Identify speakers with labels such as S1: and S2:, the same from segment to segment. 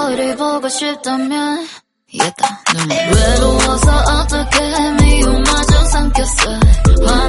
S1: 너를 보고 싶다면 얘가 음. 외로워서 어떻게 미움마저 삼켰어. 아,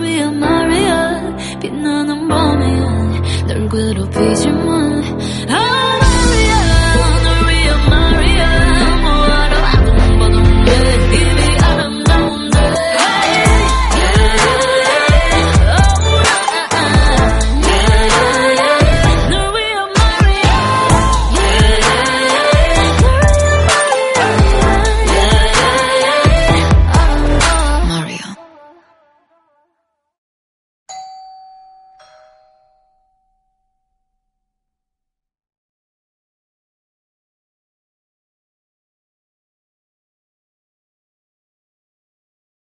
S1: Maria Maria 빛나는 Romeo 널 괴롭히지 마